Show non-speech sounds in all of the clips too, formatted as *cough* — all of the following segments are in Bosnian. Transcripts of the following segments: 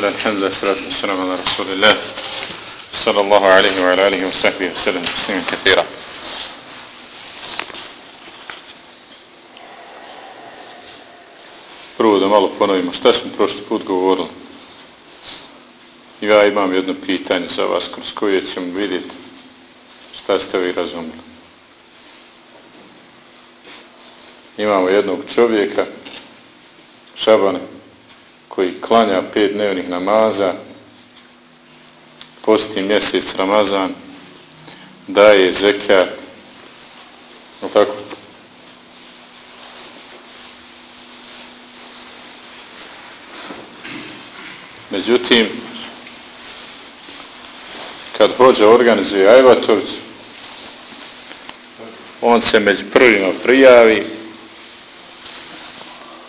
Bismillah, alhamdulillah, salatu والسلام على رسول sallallahu صلى الله alihi وعلى sahbihi وصحبه وسلم تسليما كثيرا Prvo da malo ponovimo, šta smo prošli put govorili? Ja imam jedno pitanje za vas, kroz koje ćemo vidjeti šta ste vi razumili. Imamo jednog čovjeka, Šabana, klanja pet dnevnih namaza, posti mjesec Ramazan, daje zekat, no tako? Međutim, kad hođa organizuje Ajvatović, on se među prvima prijavi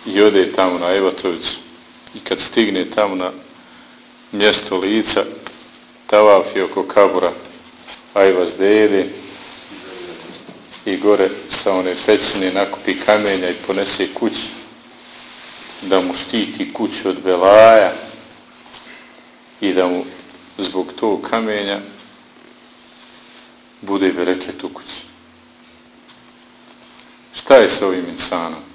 i ode tamo na Ajvatoviću kad stigne tamo na mjesto lica tavafi oko kabura ajvaz dede i gore sa one pećine nakupi kamenja i ponese kući da mu štiti kuću od belaja i da mu zbog tog kamenja bude bereket u kući. Šta je s ovim insanom?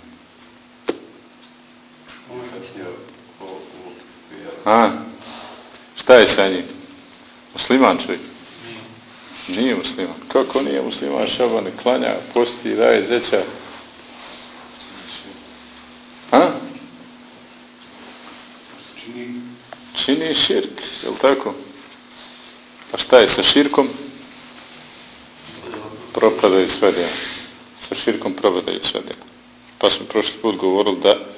A? Šta je sa njim? Musliman čovjek? Nije. Nije musliman. Kako nije musliman? Šabane klanja, posti, daje zeća. A? Čini. Čini širk, je li tako? Pa šta je sa širkom? Propadaju sve djela. Sa širkom propadaju sve djela. Pa smo prošli put govorili da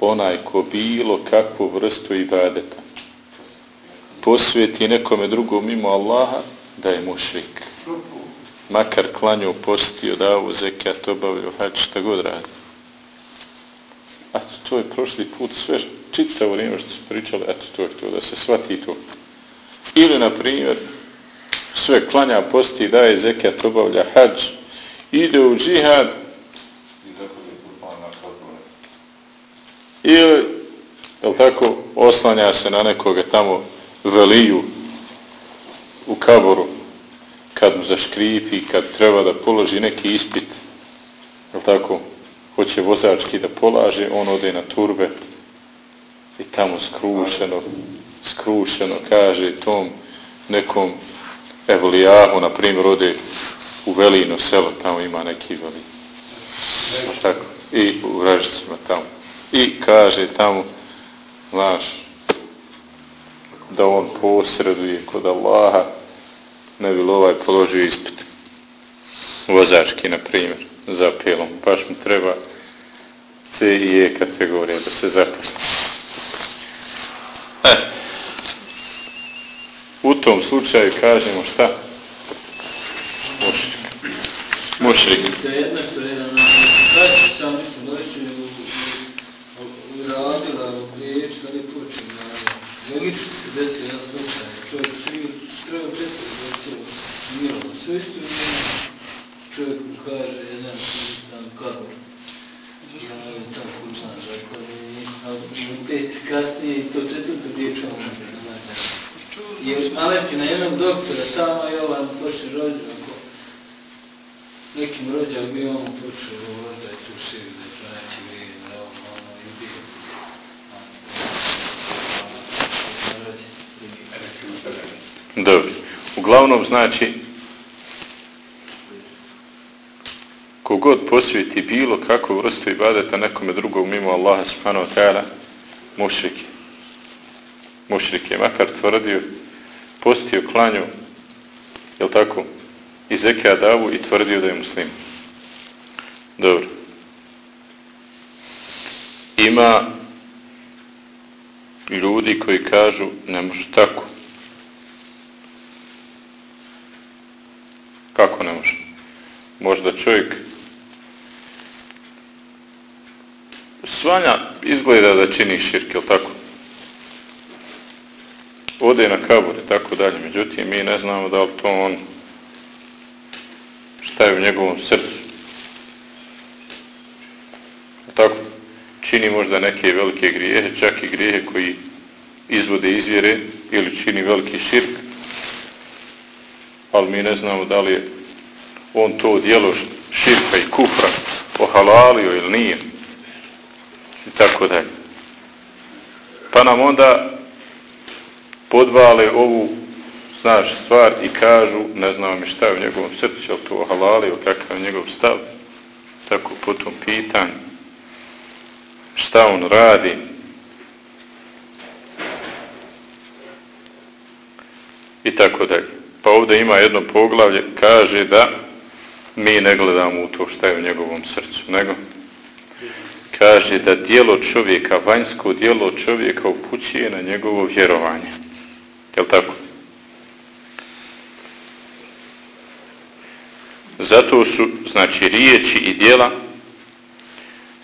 onaj ko bilo kakvu vrstu ibadeta posveti nekome drugom mimo Allaha da je mušrik. Makar klanju, postio, davu, zekat, obavio, hač, šta god radi. A to je prošli put sve čitavo vrijeme što se pričali, eto to je to, da se shvati to. Ili, na primjer, sve klanja, posti, daje, zekat, obavlja, hač, ide u džihad, ili, je tako, oslanja se na nekoga tamo veliju u kaboru, kad mu zaškripi, kad treba da položi neki ispit, je tako, hoće vozački da polaže, on ode na turbe i tamo skrušeno, skrušeno kaže tom nekom evlijahu, na primjer, ode u velino selo, tamo ima neki veli. Tako, i u Ražicima tamo i kaže tamo znaš da on posreduje kod Allaha ne bi ovaj položio ispit? Vozački na primjer za pelom baš mu treba C i E kategorija da se zaposli e. u tom slučaju kažemo šta? Mušrik. Mušrik. Mušrik radila u riječ, kad je počela. Logično se desio jedan slučaj. Čovjek svi treba predstaviti desio mirovno. Sve isto je čovjek mu kaže jedan tam kabor. Ja je tam kućan zakon. I pet kasnije i to četvrto riječ on Jer naleti na jednog doktora tamo je ovaj pošli Ako Nekim rođak bi on počeo govoriti da je tu šivi, da je to neki vrijeme, da on ono i bio. Dobro. Uglavnom znači kogod posvjeti bilo kakvu vrstu ibadeta nekome drugog mimo Allaha subhanahu wa ta'ala mušrik je. Mušrik je makar tvrdio postio klanju je tako i zekija davu i tvrdio da je muslim. Dobro. Ima ljudi koji kažu ne može tako. Kako ne može? Možda čovjek svanja izgleda da čini širk, je tako? Ode na kabor i tako dalje. Međutim, mi ne znamo da li to on šta je u njegovom srcu. Tako? Čini možda neke velike grijehe, čak i grijehe koji izvode izvjere ili čini veliki širk, ali mi ne znamo da li je on to dijelo širka i kufra pohalalio ili nije i tako dalje. Pa nam onda podvale ovu znaš stvar i kažu, ne znam mi šta je u njegovom srcu, ali to halalio, kakav je njegov stav, tako po tom pitanju, šta on radi, i tako dalje. Pa ovdje ima jedno poglavlje, kaže da mi ne gledamo u to šta je u njegovom srcu, nego kaže da dijelo čovjeka, vanjsko dijelo čovjeka upućuje na njegovo vjerovanje. Je li tako? Zato su, znači, riječi i dijela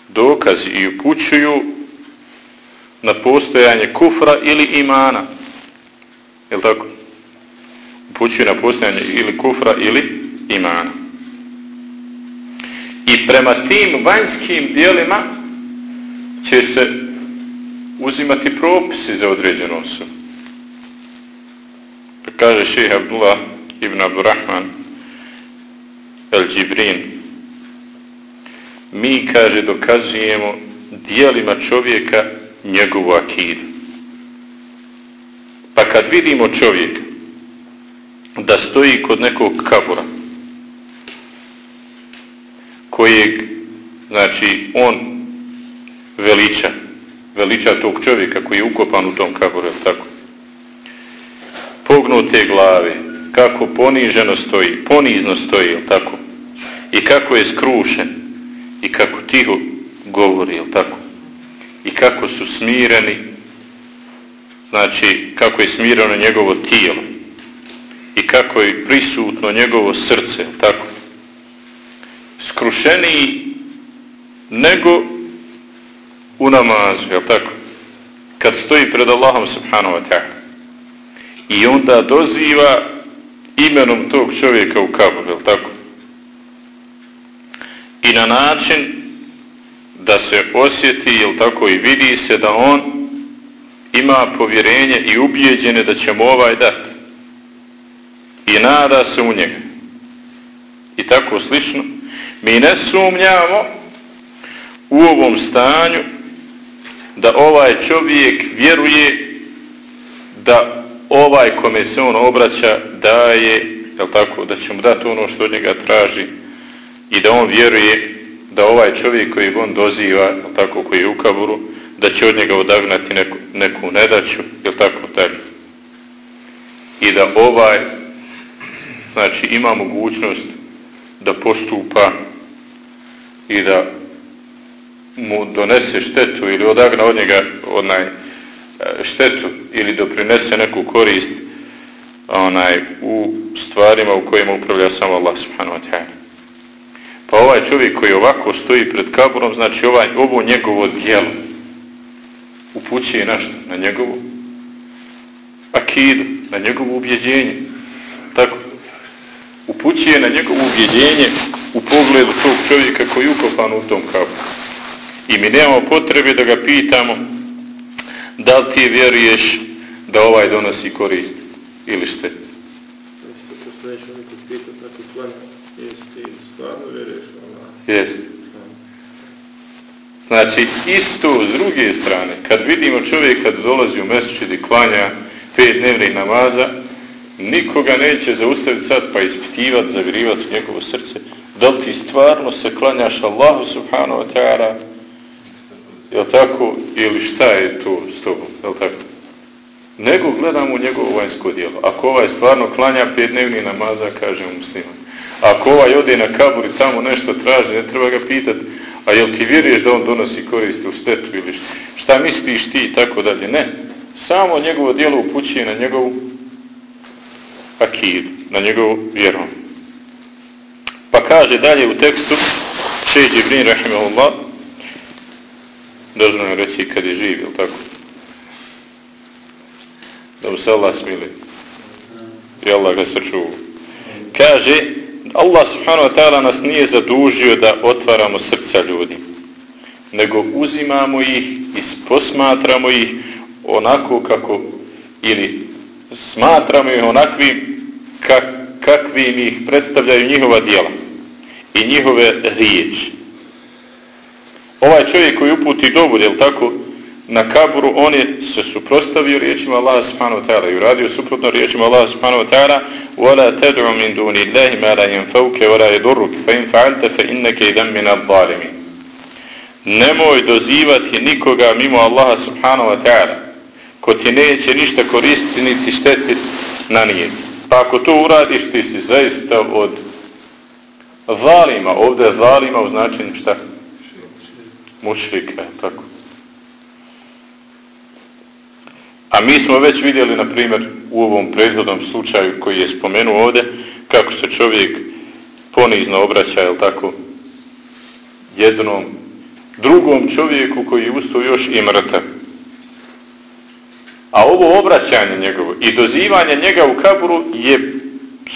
dokazi i upućuju na postojanje kufra ili imana. Je li tako? Upućuju na postojanje ili kufra ili imana. I prema tim vanjskim dijelima će se uzimati propisi za određenu osobu. Pa kaže šeha Abdullah ibn Abdurrahman el-đibrin mi, kaže, dokazujemo dijelima čovjeka njegovu akidu. Pa kad vidimo čovjeka da stoji kod nekog kabura kojeg, znači, on veliča, veliča tog čovjeka koji je ukopan u tom kaburu, tako? Pognute glave, kako poniženo stoji, ponizno stoji, tako? I kako je skrušen, i kako tiho govori, tako? I kako su smireni, znači, kako je smireno njegovo tijelo, i kako je prisutno njegovo srce, tako? Skrušeniji nego u namazu, je tako? Kad stoji pred Allahom subhanahu wa ta'ala. I onda doziva imenom tog čovjeka u kabur, je tako? I na način da se osjeti, je tako, i vidi se da on ima povjerenje i ubijeđene da će mu ovaj dati. I nada se u njega. I tako slično. Mi ne sumnjamo u ovom stanju da ovaj čovjek vjeruje da ovaj kome se on obraća daje, je tako, da će mu dati ono što od njega traži i da on vjeruje da ovaj čovjek koji on doziva, jel tako, koji je u kaburu, da će od njega odagnati neku, neku nedaću, je tako, dalje. I da ovaj, znači, ima mogućnost da postupa i da mu donese štetu ili odagna od njega onaj e, štetu ili doprinese neku korist onaj u stvarima u kojima upravlja samo Allah subhanahu wa ta'ala. Pa ovaj čovjek koji ovako stoji pred kaburom, znači ovaj, ovo njegovo dijelo upućuje na što? Na njegovu akidu, na njegovo ubjeđenje. Tako. Upućuje na njegovo ubjeđenje u pogledu tog čovjeka koji je ukopan u tom kaboru. I mi nemamo potrebe da ga pitamo da li ti vjeruješ da ovaj donosi korist ili štet. Jeste. Znači, isto s druge strane, kad vidimo čovjeka da dolazi u mjesečid i klanja pet dnevnih namaza, nikoga neće zaustaviti sad pa ispitivati, zavirivati njegovo srce, da ti stvarno se klanjaš Allahu subhanahu wa ta'ala je tako, ili šta je to s tobom, je tako? Nego gledamo u njegovo vanjsko djelo Ako ovaj stvarno klanja pet dnevni namaza, kaže mu musliman. Ako ovaj ode na kabur i tamo nešto traži, ne treba ga pitati, a jel ti vjeruješ da on donosi korist u štetu ili šta, šta misliš ti i tako dalje? Ne. Samo njegovo djelo upućuje na njegovu akidu, na njegovu vjeru. Pa kaže dalje u tekstu Šeji Džibrin, rahimahullah, dozvoljno je reći kad je živ, ili tako? Da mu se Allah smili. I Allah ga sačuva. Kaže, Allah subhanahu wa ta'ala nas nije zadužio da otvaramo srca ljudi, nego uzimamo ih i posmatramo ih onako kako ili smatramo ih onakvim kak, kakvim ih predstavljaju njihova dijela i njihove riječi. Ovaj čovjek koji uputi dobu, jel tako, na kaburu, on je se suprostavio riječima Allah subhanahu wa ta'ala i uradio suprotno riječima Allah subhanahu wa ta'ala وَلَا تَدْعُ مِنْ دُونِ اللَّهِ مَا لَا يَنْفَوْكَ وَلَا يَدُرُّكَ فَإِنْ فَعَلْتَ فَإِنَّكَ إِذَمْ مِنَ الظَّالِمِينَ Nemoj dozivati nikoga mimo Allaha subhanahu wa ta'ala ko ti neće ništa koristiti niti šteti na nije. Pa ako to uradiš ti si zaista od zalima, ovdje je zalima u značenju šta? Mušrika, tako. A mi smo već vidjeli, na primjer, u ovom prethodnom slučaju koji je spomenuo ovdje, kako se čovjek ponizno obraća, jel tako, jednom drugom čovjeku koji je ustao još i mrtav. A ovo obraćanje njegovo i dozivanje njega u kaburu je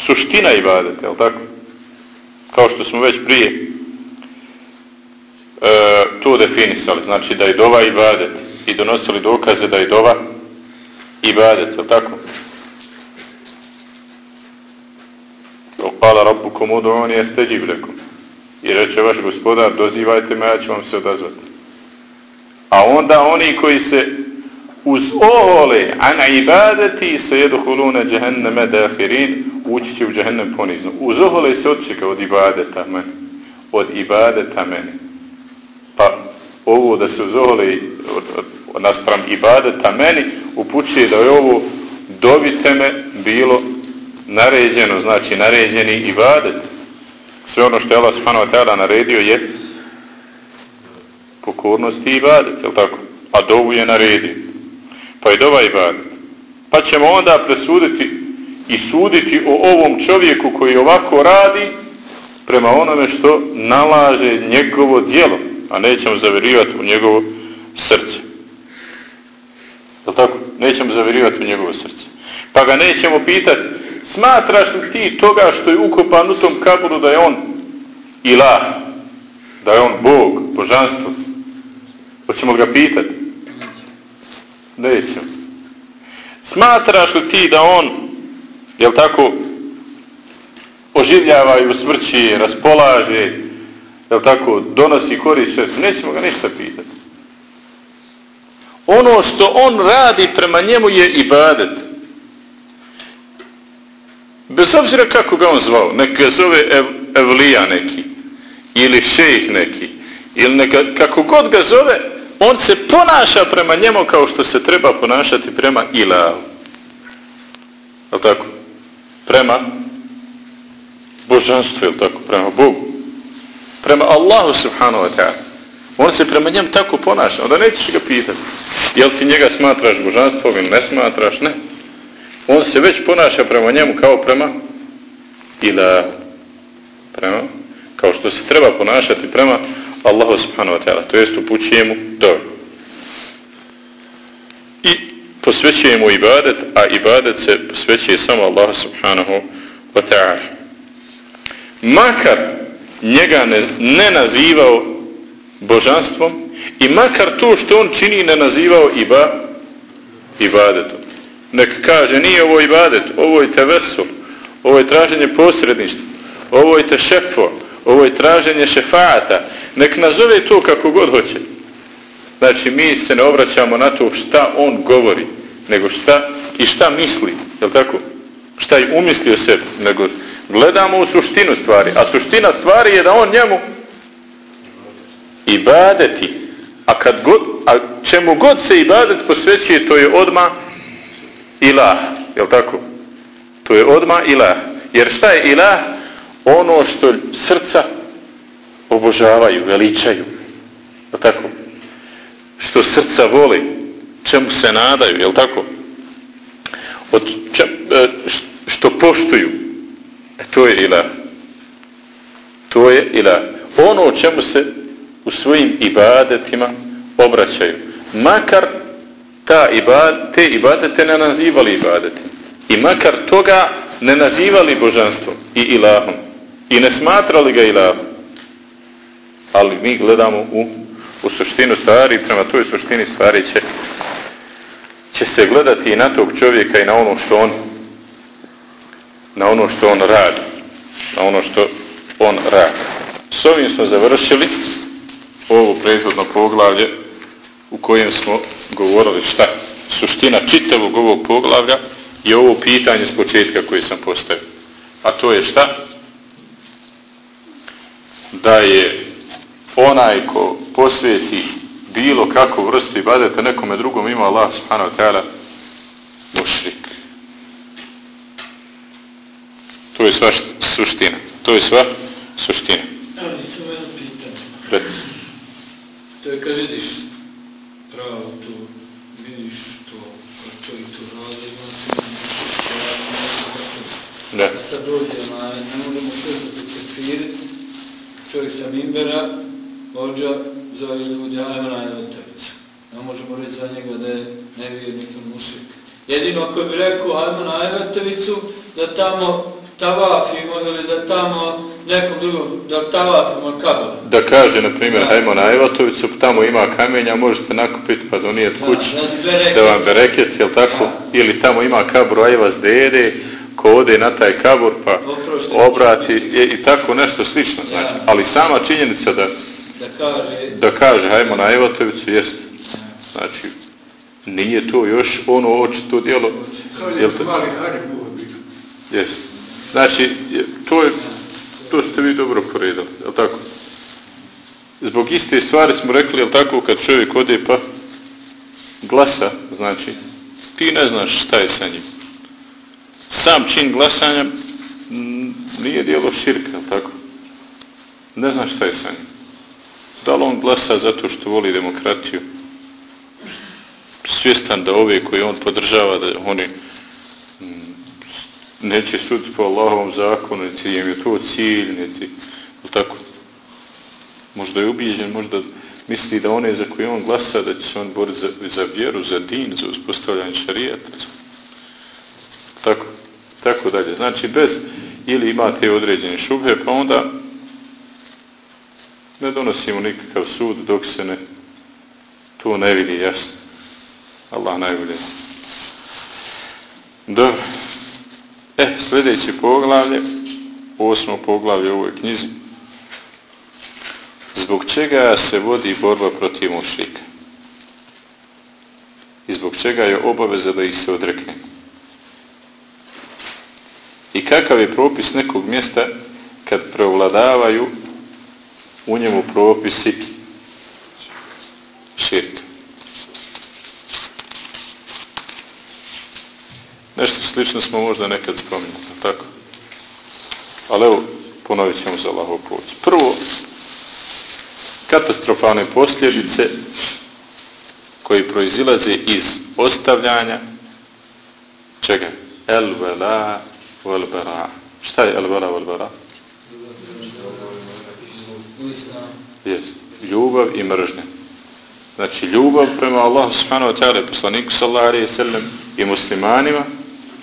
suština ibadeta, jel tako? Kao što smo već prije e, to definisali, znači da je dova ibadet i donosili dokaze da je dova ibadet, je tako? Hvala rabbukom udroni jeste dživlekom. I reče vaš gospodar, dozivajte me, ja ću vam se odazvati. A onda oni koji se uz ovole ana ibadeti se jedu hulune džehenneme dahirin, ući će u džehennem ponizno. Uzohole se odčeka od ibadeta meni. Od ibadeta meni. Pa ovo da se uzohole od, od, od, naspram ibadeta meni, upućuje da je ovo dobite me bilo naređeno, znači naređeni ibadet. Sve ono što je Allah subhanahu wa ta'ala naredio je pokornost i ibadet, je tako? A dovu je naredio. Pa je dova ibadet. Pa ćemo onda presuditi i suditi o ovom čovjeku koji ovako radi prema onome što nalaže njegovo dijelo, a nećemo zavirivati u njegovo srce. Je tako? Nećemo zavirivati u njegovo srce. Pa ga nećemo pitati, smatraš li ti toga što je ukopan u tom kaburu da je on ilah, da je on Bog, božanstvo? Hoćemo ga pitati? Nećemo. Smatraš li ti da on, jel tako, Oživljavaju i raspolaže, jel tako, donosi korist, nećemo ga ništa pitati ono što on radi prema njemu je ibadet. Bez obzira kako ga on zvao, neka zove ev, evlija neki, ili šejh neki, ili neka, kako god ga zove, on se ponaša prema njemu kao što se treba ponašati prema ilahu. Je tako? Prema božanstvu, je tako? Prema Bogu. Prema Allahu subhanahu wa ta'ala. On se prema njemu tako ponaša, onda nećeš ga pitati. Jel ti njega smatraš božanstvom ili ne smatraš? Ne. On se već ponaša prema njemu kao prema ila prema kao što se treba ponašati prema Allahu subhanahu wa ta'ala. To jest upućuje mu dobro. I posvećuje mu ibadet, a ibadet se posvećuje samo Allahu subhanahu wa ta'ala. Makar njega ne, ne nazivao božanstvom, I makar to što on čini ne nazivao iba, ibadetom. Nek kaže, nije ovo ibadet, ovo je tevesul, ovo je traženje posredništva, ovo je tešefo, ovo je traženje šefata. Nek nazove to kako god hoće. Znači, mi se ne obraćamo na to šta on govori, nego šta i šta misli, je tako? Šta je umislio sebi, nego gledamo u suštinu stvari. A suština stvari je da on njemu ibadeti A kad god, a čemu god se ibadet posvećuje, to je odma ilah, je tako? To je odma ilah. Jer šta je ilah? Ono što srca obožavaju, veličaju. Je tako? Što srca voli, čemu se nadaju, je tako? Od čem, što poštuju, e, to je ilah. To je ilah. Ono o čemu se u svojim ibadetima obraćaju. Makar ta ibad, te ibadete ne nazivali ibadete. I makar toga ne nazivali božanstvom i ilahom. I ne smatrali ga ilahom. Ali mi gledamo u, u suštinu stvari prema toj suštini stvari će će se gledati i na tog čovjeka i na ono što on na ono što on radi na ono što on radi. S ovim smo završili ovo prethodno poglavlje u kojem smo govorili šta? Suština čitavog ovog poglavlja je ovo pitanje s početka koje sam postavio. A to je šta? Da je onaj ko posvijeti bilo kakvu vrstu ibadeta nekome drugom ima Allah subhanahu wa ta'ala mušrik. To je sva suština. To je sva suština. Ali samo jedno pitanje. Pred. To je kad vidiš pravo tu, vidiš to, kad čovjek to radi, znači, Da. A sad dođe, onaj, ne možemo sve da se kefiriti, čovjek sa mimbera, ođa, zove ljudi, ajmo na Ajvatovicu. Ne možemo reći za njega da je nevjernik ili mušik. Jedino ako bi rekao, ajmo na Ajvatovicu, da tamo tavafimo ili da tamo nekom drugom, da tavafimo kabel. Da kaže, na primjer, Da. hajmo na Evatovicu, tamo ima kamenja, možete nakupiti pa donijeti Da, kući, da da vam berekec, jel tako? Da. Ili tamo ima kabur Ajvas dede, ko ode na taj kabur pa Oprosti. obrati i, i tako nešto slično, znači. Ali sama činjenica da, Da kaže, da kaže, hajmo na Evatovicu, jest. Znači, nije to još ono očito djelo. Kao Jel je to- mali hađi Bog bio. Jest. Znači, to je, to ste vi dobro poredali, je tako? Zbog iste stvari smo rekli, je tako, kad čovjek ode pa glasa, znači, ti ne znaš šta je sa njim. Sam čin glasanja m, nije dijelo širka, je tako? Ne znaš šta je sa njim. Da li on glasa zato što voli demokratiju? Svjestan da ove koje on podržava, da oni mm, neće suditi po Allahovom zakonu, niti im je to cilj, niti, tako. Možda je ubijeđen, možda misli da one za koje on glasa, da će se on boriti za, za vjeru, za din, za uspostavljanje šarijata. Tako, tako dalje. Znači, bez, ili imate određene šube, pa onda ne donosimo nikakav sud dok se ne to ne vidi jasno. Allah najbolje. Dobro. E, sljedeće poglavlje, osmo poglavlje u ovoj knjizi. Zbog čega se vodi borba protiv mušrika? I zbog čega je obaveza da ih se odrekne? I kakav je propis nekog mjesta kad prevladavaju u njemu propisi širka? Nešto slično smo možda nekad spominjali, tako? Ali evo, ponovit ćemo za Allahov pomoć. Prvo, katastrofalne posljedice koji proizilaze iz ostavljanja čega? El vela vel bara. Šta je el vela vel bara? u islamu. Jest. Ljubav i mržnja. Znači, ljubav prema Allahu subhanahu wa ta'ala i poslaniku sallahu alaihi sallam i muslimanima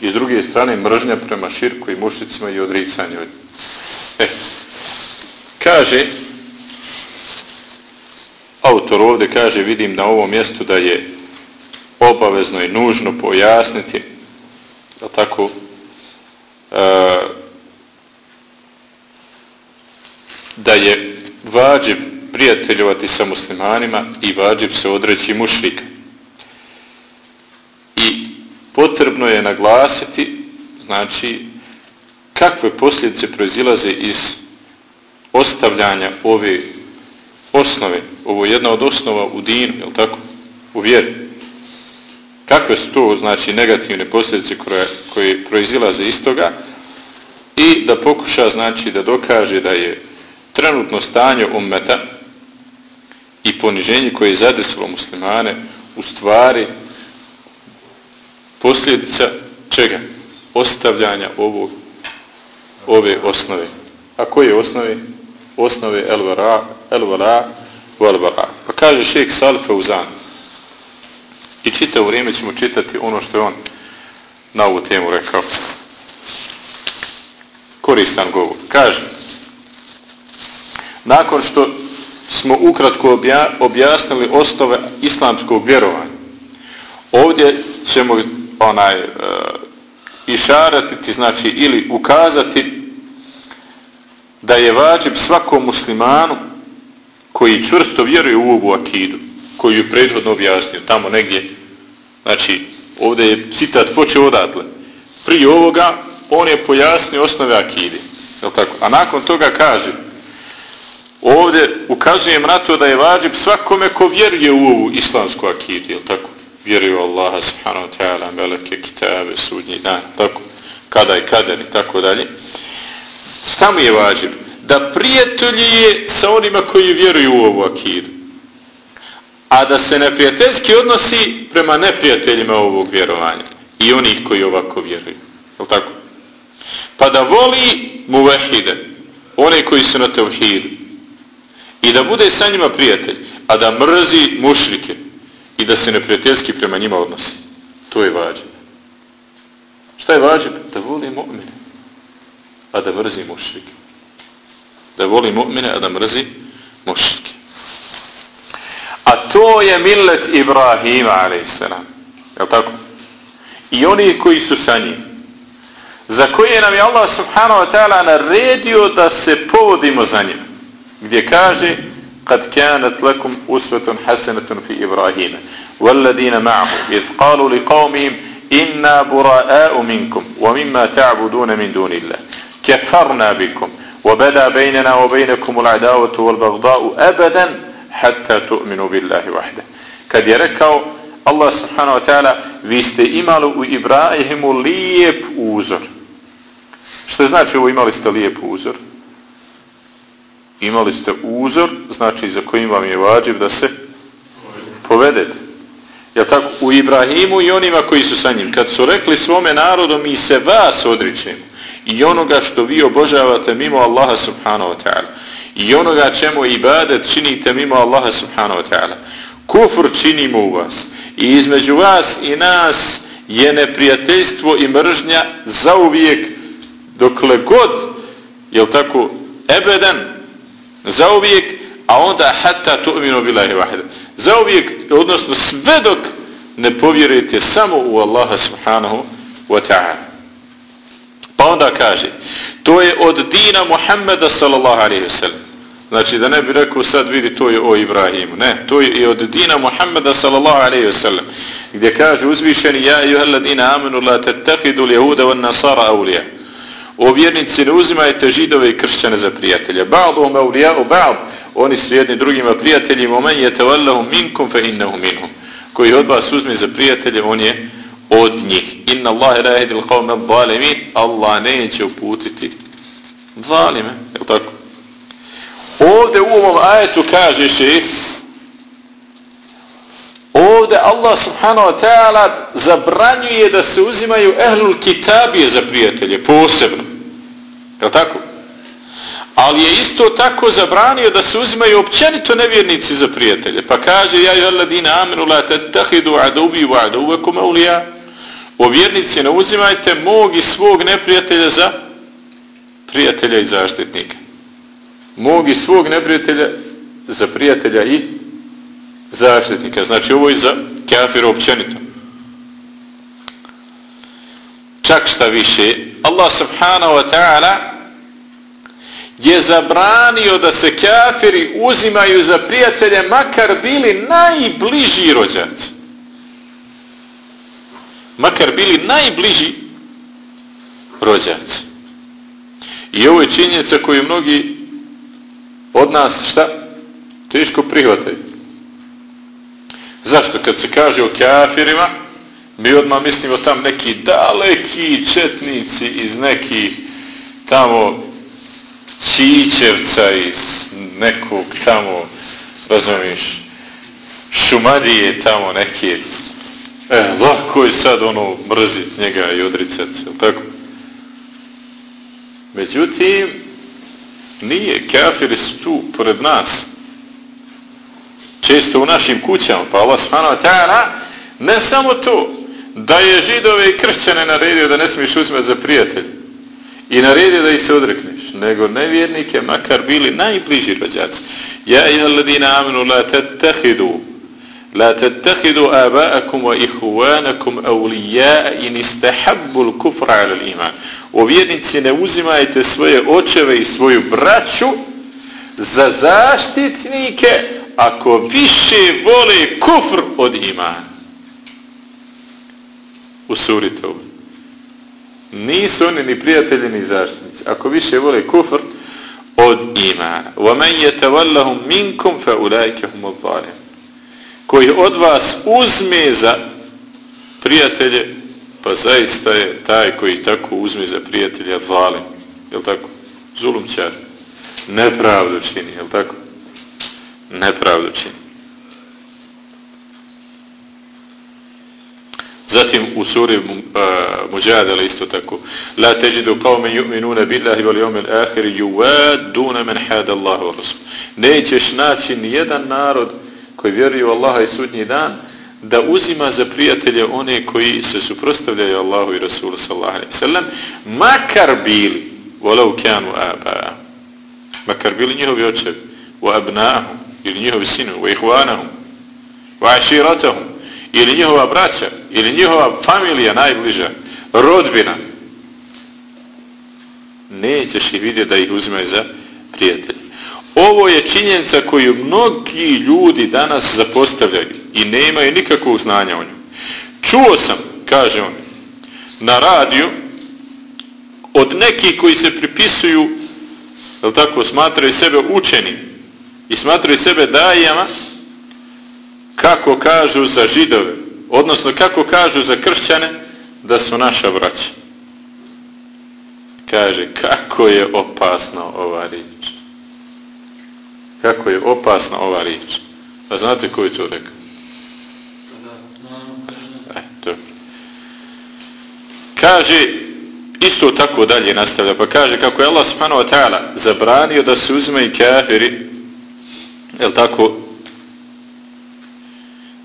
i s druge strane mržnja prema širku i mušicima i odricanju. od. E, kaže, autor ovdje kaže, vidim na ovom mjestu da je obavezno i nužno pojasniti, da tako, e, da je vađib prijateljovati sa muslimanima i vađib se odreći mušrika. I potrebno je naglasiti, znači, kakve posljedice proizilaze iz ostavljanja ove osnove, ovo je jedna od osnova u dinu, je tako? U vjeri. Kakve su to, znači, negativne posljedice koje, koje proizilaze iz toga i da pokuša, znači, da dokaže da je trenutno stanje ummeta i poniženje koje je zadesilo muslimane u stvari posljedica čega? Ostavljanja ovog, ove osnove. A koje osnove? Osnove el-vara, el-vara, el-vara. Pa kaže šejh Salfe Uzan. I čita u vrijeme ćemo čitati ono što je on na ovu temu rekao. Koristan govor. Kaže, nakon što smo ukratko objasnili osnove islamskog vjerovanja, ovdje ćemo onaj uh, išaratiti, znači ili ukazati da je vađib svakom muslimanu koji čvrsto vjeruje u ovu akidu, koju je prethodno objasnio, tamo negdje, znači ovdje je citat počeo odatle. Prije ovoga on je pojasnio osnove akide. Je tako? A nakon toga kaže ovdje ukazujem na to da je vađib svakome ko vjeruje u ovu islamsku akidu. jel tako? Vjeruje u Allaha subhanahu wa ta'ala, meleke, kitabe, sudnji dan, tako? Kada i kader i tako dalje. Šta mu je vađib? Da prijateljuje sa onima koji vjeruju u ovu akidu a da se neprijateljski odnosi prema neprijateljima ovog vjerovanja i onih koji ovako vjeruju. Jel tako? Pa da voli muvehide, one koji su na tevhidu, i da bude sa njima prijatelj, a da mrzi mušrike i da se neprijateljski prema njima odnosi. To je vađe. Šta je vađe? Da voli mu'mine, a da mrzi mušrike. Da voli mu'mine, a da mrzi mušrike. A to je millet Ibrahima, a.s. Je tako? I oni koji su sa njim. Za koje nam je Allah subhanahu wa ta'ala naredio da se povodimo za njim. Gdje kaže kad kanat lakum usvetun hasanatun fi Ibrahima والذين معه إذ قالوا لقومهم إنا براء منكم ومما تعبدون من دون الله كفرنا بكم وبدا بيننا وبينكم العداوة والبغضاء أبدا hatta tu'minu billahi wahda. Kad je rekao Allah subhanahu wa ta'ala vi ste imali u Ibrahimu lijep uzor. Što znači ovo imali ste lijep uzor? Imali ste uzor, znači za kojim vam je vađiv da se povedete. Ja tako? U Ibrahimu i onima koji su sa njim, kad su rekli svome narodu mi se vas odričemo. I onoga što vi obožavate mimo Allaha subhanahu wa ta'ala. I onoga čemu ibadet činite mimo Allaha subhanahu wa ta'ala. Kufr činimo u vas. I između vas i nas je neprijateljstvo i mržnja za uvijek dokle god je tako ebeden za uvijek a onda hatta tu'minu billahi wahida za uvijek odnosno sve dok ne povjerujete samo u Allaha subhanahu wa ta'ala pa onda kaže to je od dina Muhammeda sallallahu alaihi wasallam. Znači da ne bi rekao sad vidi to je o Ibrahimu. Ne, to je i od dina Muhammeda sallallahu alaihi wasallam. Gdje kaže uzvišeni Ja i uhaladina amenu la tattakidu ljehuda van nasara awliya. O vjernici ne uzimajte židove i kršćane za prijatelje. Ba'du um aulija ba'd. Oni su jedni drugima prijateljima. men je tevallahu minkum fe innahu minhum. Koji od vas uzme za prijatelje, on je od njih. Inna Allahe la hedil qavme zalimin. Allah neće uputiti zalime. Je tako? Ovdje u ovom ajetu kaže se ovdje Allah subhanahu wa ta'ala zabranjuje da se uzimaju ehlul kitabije za prijatelje, posebno. Je tako? Ali je isto tako zabranio da se uzimaju općenito nevjernici za prijatelje. Pa kaže, ja ju alladina aminu la tattahidu adubi wa aduvekum eulija. O vjernici ne uzimajte mog i svog neprijatelja za prijatelja i zaštitnika mog i svog neprijatelja za prijatelja i zaštitnika. Znači ovo je za kafir općenito. Čak šta više, Allah subhanahu wa ta'ala je zabranio da se kafiri uzimaju za prijatelje makar bili najbliži rođaci. Makar bili najbliži rođaci. I ovo je činjenica koju mnogi od nas šta? Teško prihvataju. Zašto? Kad se kaže o kafirima, mi odmah mislimo tam neki daleki četnici iz nekih tamo Čičevca iz nekog tamo, razumiješ, šumadije tamo neke. E, lako je sad ono mrzit njega i odricat se, tako? Međutim, Nije, kafiri su tu pored nas. Često u našim kućama, pa Allah subhanahu wa ta'ala, ne samo to, da je židove i kršćane naredio da ne smiješ uzmeti za prijatelj i naredio da ih se odrekneš, nego nevjernike, makar bili najbliži rođaci. Ja i alladina aminu la tetahidu La tattahidu aba'akum wa ihwanakum awliya'a in istahabbu al-kufra 'ala al-iman. O vjernici ne uzimajte svoje očeve i svoju braću za zaštitnike ako više vole kufr od imana. U suri tobe. Nisu oni ni prijatelji ni zaštitnici. Ako više vole kufr od imana. وَمَنْ يَتَوَلَّهُمْ مِنْكُمْ فَأُولَيْكَ هُمُ الظَّالِمُ Koji od vas uzme za prijatelje, pa zaista je taj koji tako uzme za prijatelja valim. Je tako? Zulum čar. Nepravdu čini, je tako? Nepravdu čini. Zatim u suri uh, Mujadala isto tako. La teđidu qavme yu'minuna billahi wal yawmil ahiri yuwaduna man hada Allahu wa rasul. Nećeš naći ni jedan narod koji vjeruje u Allaha i sudnji dan da uzima za prijatelje one koji se suprostavljaju Allahu i Rasulu sallallahu alaihi sallam makar bili walau kanu aba makar bili njihovi očevi wa abnahum ili njihovi sinovi, wa ihwanahum wa aširatahum ili njihova braća ili njihova familija najbliža rodbina nećeš ih vidjeti da ih uzimaju za prijatelje ovo je činjenica koju mnogi ljudi danas zapostavljaju i nemaju nikakvog znanja o njoj. čuo sam, kaže on na radiju od nekih koji se pripisuju jel tako, smatraju sebe učenim i smatraju sebe dajama kako kažu za židove, odnosno kako kažu za kršćane, da su naša braća. Kaže, kako je opasna ova riječ. Kako je opasna ova riječ. Pa znate koji to rekao? E. Kaže, isto tako dalje nastavlja, pa kaže kako je Allah subhanahu wa ta'ala zabranio da se uzme i kafiri, jel tako,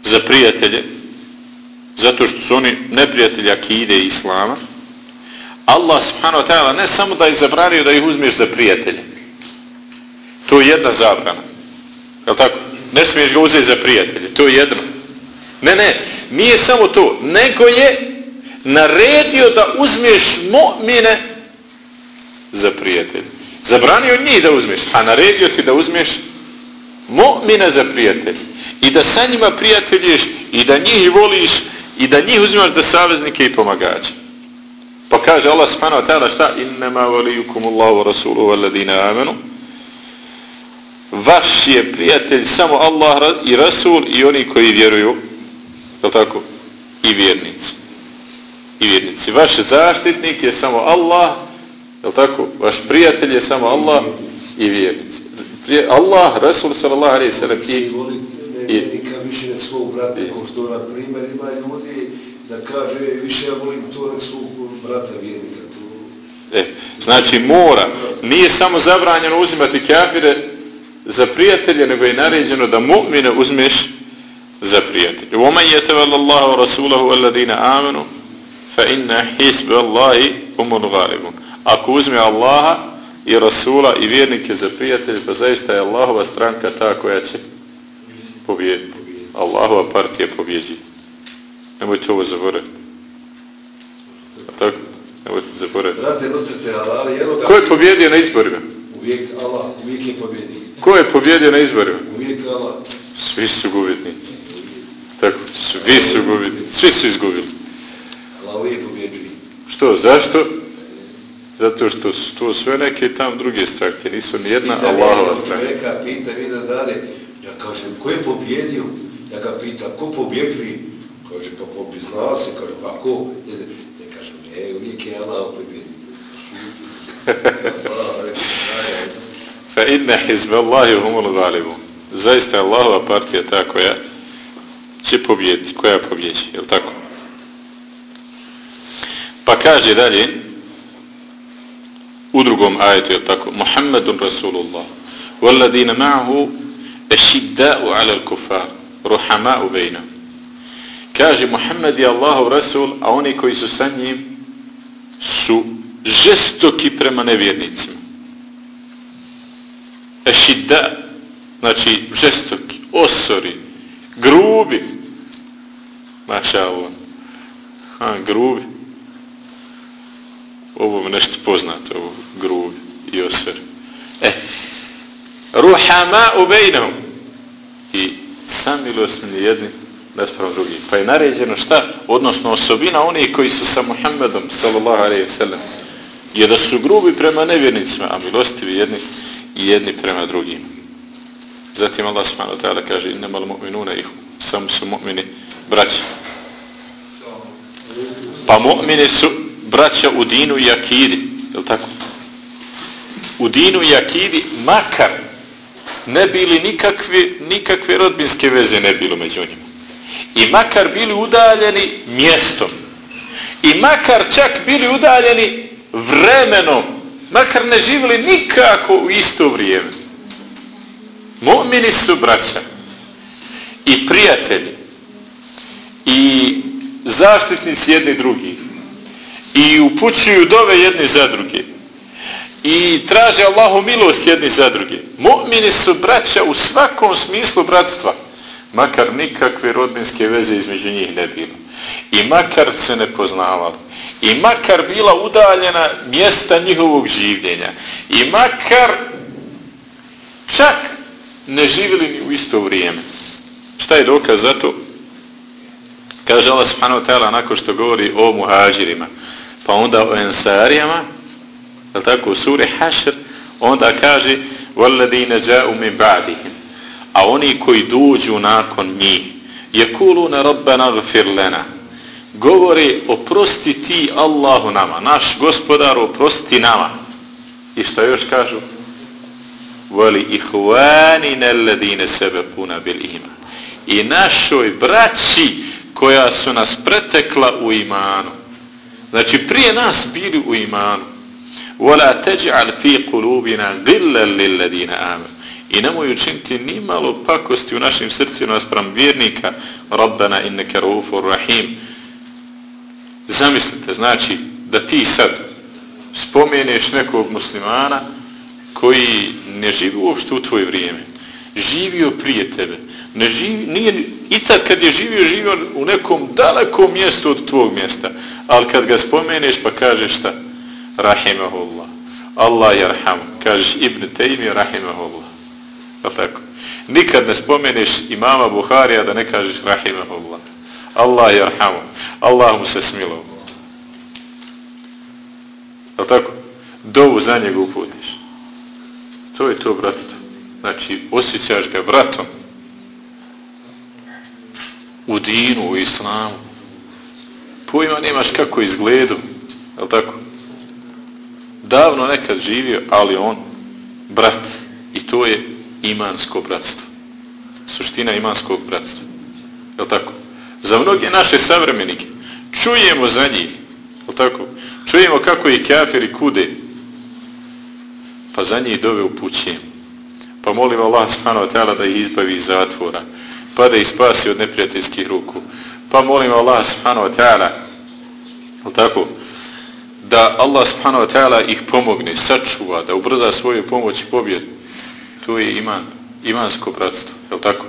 za prijatelje, zato što su oni neprijatelji akide i islama, Allah subhanahu wa ta'ala ne samo da je zabranio da ih uzmeš za prijatelje. To je jedna zabrana. Jel tako? Ne smiješ ga uzeti za prijatelje. To je jedno. Ne, ne. Nije samo to. Nego je naredio da uzmeš mu'mine za prijatelje. Zabranio njih da uzmeš, a naredio ti da uzmeš mu'mine za prijatelje i da sa njima prijateljiš i da njih voliš i da njih uzimaš za saveznike i pomagače. Pa kaže Allah subhanahu wa ta'ala šta? Innama valijukum Allahu wa rasuluhu wa ladina amenu. Vaš je prijatelj samo Allah i Rasul i oni koji vjeruju. Je tako? I vjernici. I vjernici. Vaš zaštitnik je samo Allah. Je tako? Vaš prijatelj je samo Allah i vjernici Allah, Rasul sallallahu alaihi sallam i vjernika više nek svog brata, kao što na primjer ima ljudi da kaže više ja volim to nek svog brata vjernika. To... E, znači mora, nije samo zabranjeno uzimati kafire za prijatelje, nego je naređeno da mu'mine uzmeš za prijatelje. وَمَنْ يَتَوَلَّ اللَّهُ وَرَسُولَهُ وَالَّذِينَ آمَنُوا فَإِنَّ حِسْبَ اللَّهِ هُمُ الْغَالِبُونَ Ako uzme Allaha i Rasula i vjernike za prijatelje, pa zaista je Allahova stranka ta koja će pobjediti. Allahova partija pobjeđi. Nemojte ovo zaboraviti. Tako? Nemojte zaboraviti. Ko je pobjedio na izborima? Uvijek Allah, uvijek je pobjedio. Ko je pobjedio na izborima? Uvijek Allah. Svi su gubitnici. Tako, svi su gubitnici. Svi su izgubili. Allah uvijek pobjeđuje. Što? Zašto? Zato što su to sve neke tam druge stranke. Nisu ni jedna Allahova stranka. Pita, pita, pita, dade. Ja kažem, ko je pobjedio? Ja ga pita, ko pobjeđuje? Kaže, pa pobi zna se, kaže, pa ko? Ja kažem, ne, uvijek je Allah pobjedio. Fa inna hizme Allahi humul galibu. Zaista je Allahova partija ta koja će pobjediti, koja pobjeđi, je tako? Pa kaže dalje, u drugom ajetu je tako Muhammedun Rasulullah walladina ma'ahu ešidda'u ala l-kufar ruhama'u bejna kaže Muhammed je Allahov Rasul a oni koji su sa njim su žestoki prema nevjernicima. Ešidda znači žestoki osori, grubi. Maša ha, grubi. Ovo mi nešto poznato ovo grud i osver. E, ruhama u. I samilosni jedni naspram drugi. Pa je naređeno šta? Odnosno osobina onih koji su sa Muhammedom, sallallahu alaihi sallam, je da su grubi prema nevjernicima, a milostivi jedni i jedni prema drugim. Zatim Allah subhanahu wa ta'ala kaže innamal mu'minuna ihu. Samo su mu'mini braća. Pa mu'mini su braća u dinu i akidi. Je li tako? U dinu i akidi makar ne bili nikakve, nikakve rodbinske veze ne bilo među njima. I makar bili udaljeni mjestom. I makar čak bili udaljeni vremenom. Makar ne živjeli nikako u isto vrijeme. Mu'mini su braća. I prijatelji. I zaštitnici jedni drugi. I upućuju dove jedni za druge. I traže Allahu milost jedni za druge. Mu'mini su braća u svakom smislu bratstva makar nikakve rodbinske veze između njih ne bilo. I makar se ne poznavali. I makar bila udaljena mjesta njihovog življenja. I makar čak ne živjeli ni u isto vrijeme. Šta je dokaz za to? Kaže Allah subhanahu wa ta'ala nakon što govori o muhađirima. Pa onda o ensarijama, je tako u suri Hašr, onda kaže وَالَّذِينَ جَاءُ مِنْ بَعْدِهِمْ a oni koji dođu nakon njih je kuluna rabbana gfir lena govori oprosti ti Allahu nama naš gospodar oprosti nama i što još kažu voli ihvanina alladine sebe puna bil ima i našoj braći koja su nas pretekla u imanu znači prije nas bili u imanu ولا تجعل في قلوبنا غلا للذين ladina amanu i nemoj učiniti ni malo pakosti u našim srcima naspram vjernika. Rabbana inneke raufur rahim. Zamislite znači da ti sad spomeneš nekog muslimana koji ne živi uopšte u tvoje vrijeme. Živio prije tebe. Ne živi, nije, i tad kad je živio živio u nekom dalekom mjestu od tvog mjesta. Ali kad ga spomeneš pa kažeš šta? Rahimahullah Allah jarham kažeš Ibn Taymi rahimahullah Pa tako. Nikad ne spomeneš imama Buharija da ne kažeš rahimahullah. Allah je. Allah mu se smilo. Pa tako. Dovu za njega uputiš. To je to bratito. Znači, osjećaš ga bratom u dinu, u islamu. Pojma nemaš kako izgledu. Je tako? Davno nekad živio, ali on brat. I to je imansko bratstvo. Suština imanskog bratstva. Je tako? Za mnoge naše savremenike čujemo za njih. Je tako? Čujemo kako i kafiri kude. Pa za njih dove upućujem. Pa molim Allah subhanahu wa ta'ala da ih izbavi iz zatvora. Pa da ih spasi od neprijateljskih ruku. Pa molim Allah subhanahu wa ta'ala je tako? Da Allah subhanahu wa ta'ala ih pomogne, sačuva, da ubrza svoju pomoć i pobjedu to je iman, imansko bratstvo, je li tako?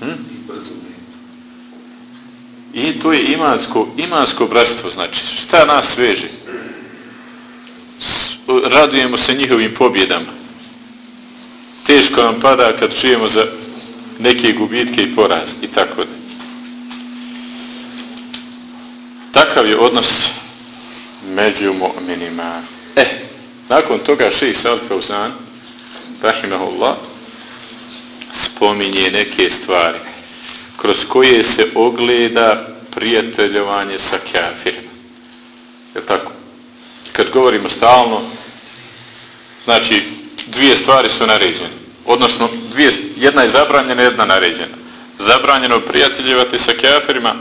Hm? I to je imansko, imansko bratstvo, znači, šta nas veže? Radujemo se njihovim pobjedama. Teško nam pada kad čujemo za neke gubitke i poraz i tako da. Takav je odnos među mu'minima. E, nakon toga šeji Salka Uzan, rahimahullah, spominje neke stvari kroz koje se ogleda prijateljovanje sa kafirima. Je tako? Kad govorimo stalno, znači, dvije stvari su naređene. Odnosno, dvije, jedna je zabranjena, jedna naređena. Zabranjeno prijateljevati sa kafirima,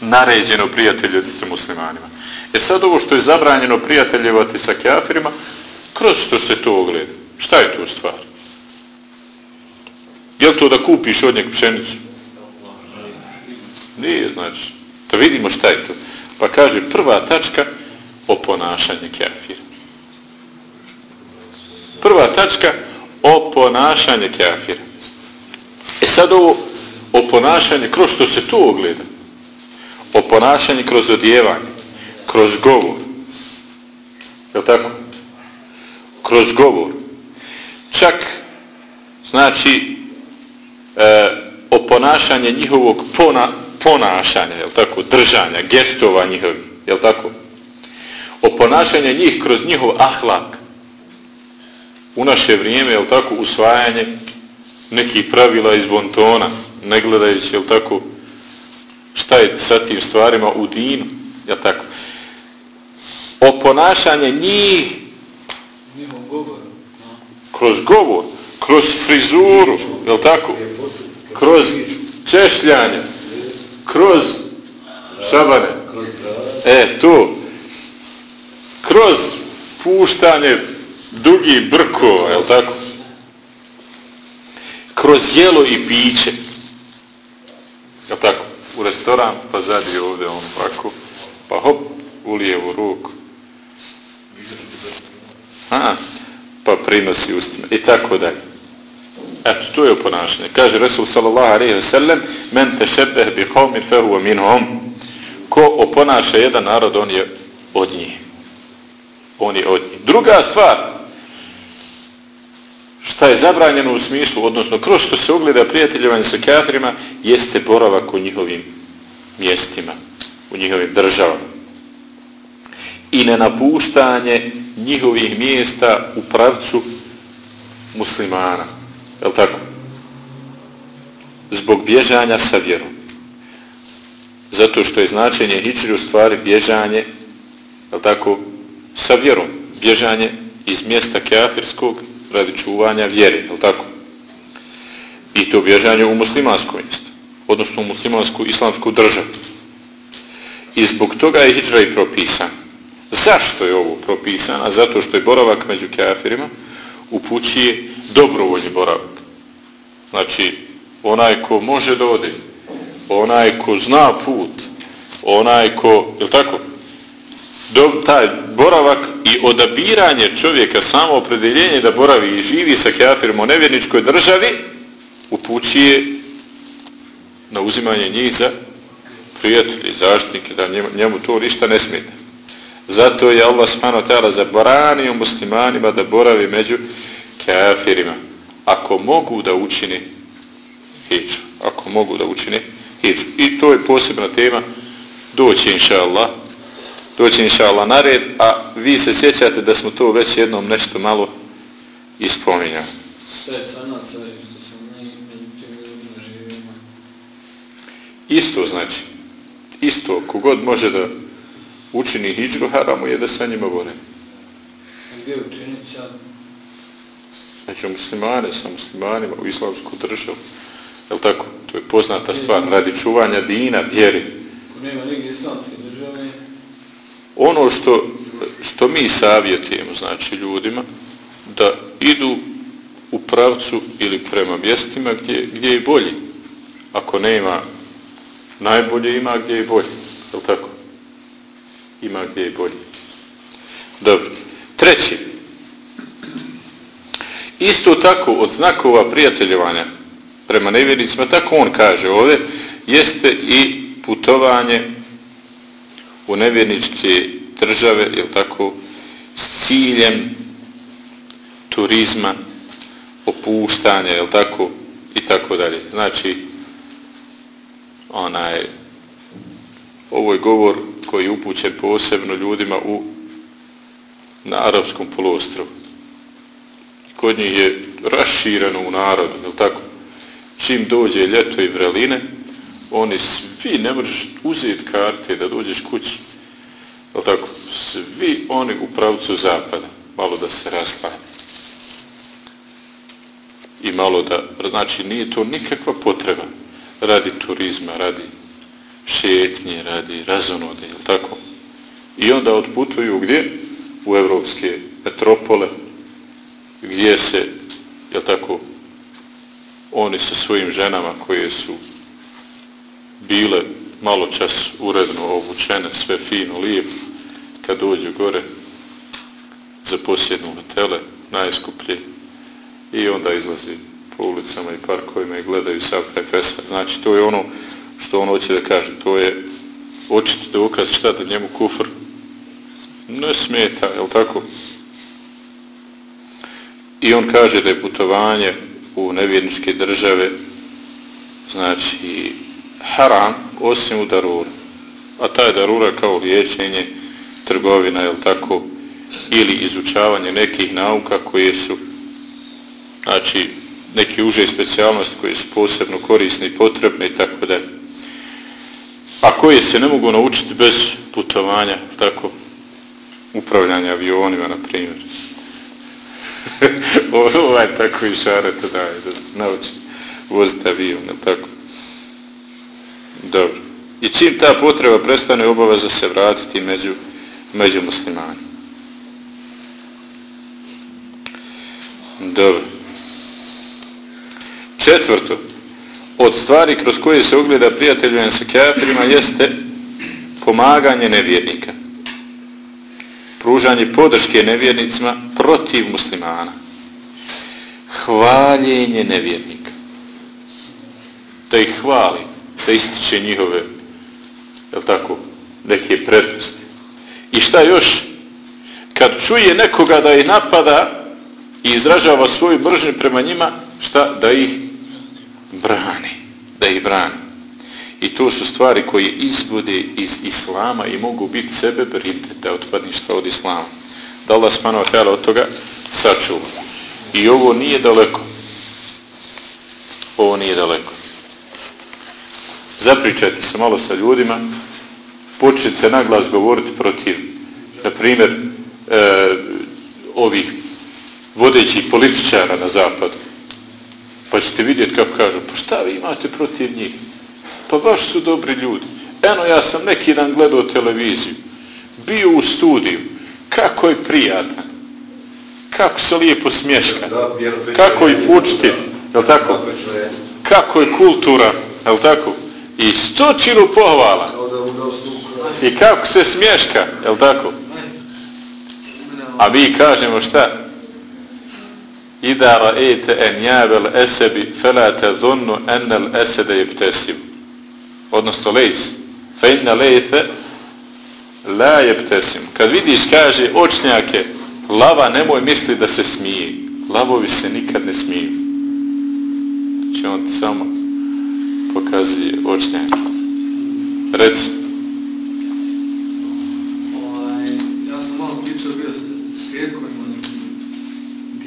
naređeno prijateljevati sa muslimanima. E sad ovo što je zabranjeno prijateljevati sa kafirima, kroz što se to ogleda? Šta je to stvar? Je to da kupiš od njeg pšenicu? Nije, znači. Da vidimo šta je to. Pa kaže prva tačka o ponašanju kafira. Prva tačka o ponašanju kafira. E sad ovo o ponašanju kroz što se to ogleda, ponašanju kroz odjevanje, kroz govor, je tako? Kroz govor. Čak, znači, e, oponašanje njihovog pona, ponašanja, je tako? Držanja, gestova njihovih, je tako? Oponašanje njih kroz njihov ahlak, u naše vrijeme, je tako, usvajanje nekih pravila iz bontona, ne gledajući, je tako, šta je sa tim stvarima u dinu, je tako. Oponašanje njih kroz govor, kroz frizuru, je tako, kroz češljanje, kroz šabane, e, to, kroz puštanje dugi brko, je tako? Kroz jelo i piće. Je tako? U restoran, pa zadi ovdje on ovako, pa hop, u ruku a, pa prinosi ustima. I tako dalje. Eto, to je ponašanje. Kaže Resul sallallahu alaihi wa sallam, men tešebeh bi qavmin fehu minhum. Ko oponaša jedan narod, on je od njih. On je od njih. Druga stvar, šta je zabranjeno u smislu, odnosno kroz što se ugleda prijateljevanje sa kafirima, jeste boravak u njihovim mjestima, u njihovim državama. I nenapuštanje njihovih mjesta u pravcu muslimana. Je li tako? Zbog bježanja sa vjerom. Zato što je značenje hijri u stvari bježanje, je tako, sa vjerom. Bježanje iz mjesta kafirskog radi čuvanja vjere, je tako? I to bježanje u muslimansko mjesto, odnosno u muslimansku islamsku državu. I zbog toga je hijra i propisan. Zašto je ovo propisano? Zato što je boravak među kafirima upućuje dobrovoljni boravak. Znači, onaj ko može da ode, onaj ko zna put, onaj ko, je tako? do, taj boravak i odabiranje čovjeka, samo opredeljenje da boravi i živi sa kafirom u nevjerničkoj državi, upućuje na uzimanje njih za prijatelji, zaštitnike, da njemu, njemu to ništa ne smeta. Zato je Allah smano tela zabranio muslimanima da boravi među kafirima. Ako mogu da učini hiđu. Ako mogu da učini hiđu. I to je posebna tema. Doći, inša Allah, doći inša Allah na red, a vi se sjećate da smo to već jednom nešto malo ispominjali. Isto znači, isto, kogod može da učini hijđru haramu je da sa njima vore. Gdje učiniti sad? Znači muslimane sa muslimanima u islamsku državu. Je tako? To je poznata stvar. Radi čuvanja dina, vjeri. Nema nigdje islamske države ono što, što mi savjetujemo znači ljudima da idu u pravcu ili prema mjestima gdje, gdje je bolji ako nema najbolje ima gdje je bolji je li tako? Ima gdje je bolji. Dobro. Treći. Isto tako od znakova prijateljevanja prema nevjernicima tako on kaže ovdje jeste i putovanje u nevjerničke države, je tako, s ciljem turizma, opuštanja, je tako, i tako dalje. Znači, onaj, ovo je govor koji je upućen posebno ljudima u na arapskom polostrovu. Kod njih je rašireno u narodu, je tako? Čim dođe ljeto i vreline, oni svi, ne možeš uzeti karte da dođeš kući, je tako? Svi oni u pravcu zapada, malo da se raslanje. I malo da, znači nije to nikakva potreba radi turizma, radi šetnje, radi razonode, je tako? I onda odputuju gdje? U evropske metropole, gdje se, je tako, oni sa svojim ženama koje su bile malo čas uredno obučene, sve fino, lijepo, kad dođu gore za posjednu hotele, najskuplje, i onda izlazi po ulicama i parkovima i gledaju sav taj festival. Znači, to je ono što on hoće da kaže. To je očito dokaz šta da njemu kufr ne smeta, je tako? I on kaže da je putovanje u nevjerničke države znači haram osim u daruru. A taj darura kao liječenje, trgovina, je tako? Ili izučavanje nekih nauka koje su znači neki uže specijalnosti koje su posebno korisne i potrebne i tako da a koje se ne mogu naučiti bez putovanja tako? Upravljanja avionima na primjer. *laughs* Ovaj tako i šare to daje da se nauči voziti avion tako? Dobro. I čim ta potreba prestane obaveza se vratiti među među muslimanima dobro. Četvrto, od stvari kroz koje se ogleda prijateljujem sa kafirima jeste pomaganje nevjernika. Pružanje podrške nevjernicima protiv muslimana. Hvaljenje nevjernika. Da ih hvali, da ističe njihove, je tako, neke prednosti. I šta još? Kad čuje nekoga da ih napada i izražava svoju mržnju prema njima, šta? Da ih brani, da ih brani. I to su stvari koje izvode iz Islama i mogu biti sebe brinde da otpadništva od Islama. Da Allah smanova tjela od toga sačuva. I ovo nije daleko. Ovo nije daleko. Zapričajte se malo sa ljudima, počnite naglas govoriti protiv, na primjer, e, ovih vodećih političara na zapadu Pa ćete vidjeti kako kažu, pa šta vi imate protiv njih? Pa baš su dobri ljudi. Eno, ja sam neki dan gledao televiziju, bio u studiju, kako je prijatan, kako se lijepo smješka, kako je učitelj, je tako? Kako je kultura, je tako? I stočinu pohvala. I kako se smješka, je tako? A mi kažemo šta? Ida ra'ete en javel esebi fela te dhunnu ennel esede jebtesim. Odnosno lejs. Fe inna lejte la jebtesim. Kad vidiš, kaže, očnjake, lava nemoj misli da se smije. Lavovi se nikad ne smiju. Znači on ti samo pokazuje očnjake. Reci.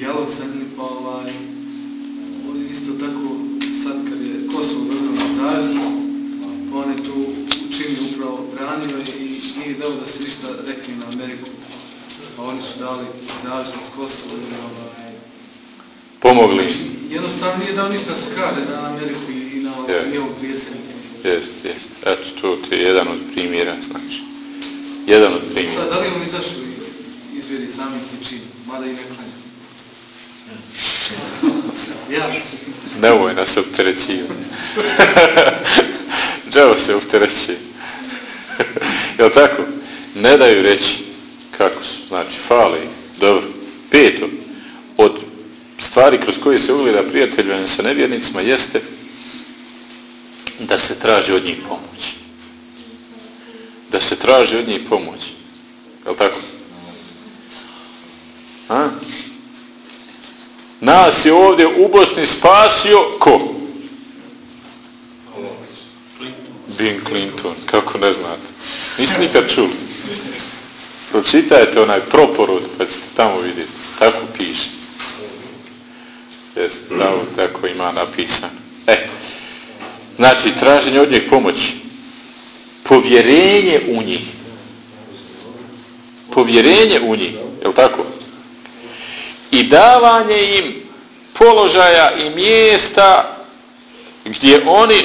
Dijalog sa njim pa ovaj, isto tako sad kad je Kosovo dobilo nezavisnost, pa on je tu učinio upravo branio i nije dao da se ništa rekli na Ameriku. Pa oni su dali nezavisnost Kosovo i ovaj, Pomogli. Jednostavno nije dao ništa se kaže na Ameriku i na Je. njevom prijesednika. Jest, jest. Eto, to ti je jedan od primjera, znači. Jedan od primjera. Sad, da li on izašao i izvedi samim tim činom, mada i ne klanja? Ja se Nemoj nas opterećivati. *laughs* Džavo se opterećuje. *laughs* Jel tako? Ne daju reći kako su. Znači, fali. Dobro. Peto. Od stvari kroz koje se ugleda prijateljivanje sa nevjernicima jeste da se traži od njih pomoć. Da se traži od njih pomoć. Jel tako? A? Nas je ovdje u Bosni spasio ko? Bill Clinton. Kako ne znate? Niste nikad čuli. Pročitajte onaj proporod pa ćete tamo vidjeti. Tako piše. Jeste, tamo tako ima napisano. E, znači, traženje od njih pomoći. Povjerenje u njih. Povjerenje u njih. Je li tako? I davanje im položaja i mjesta gdje oni,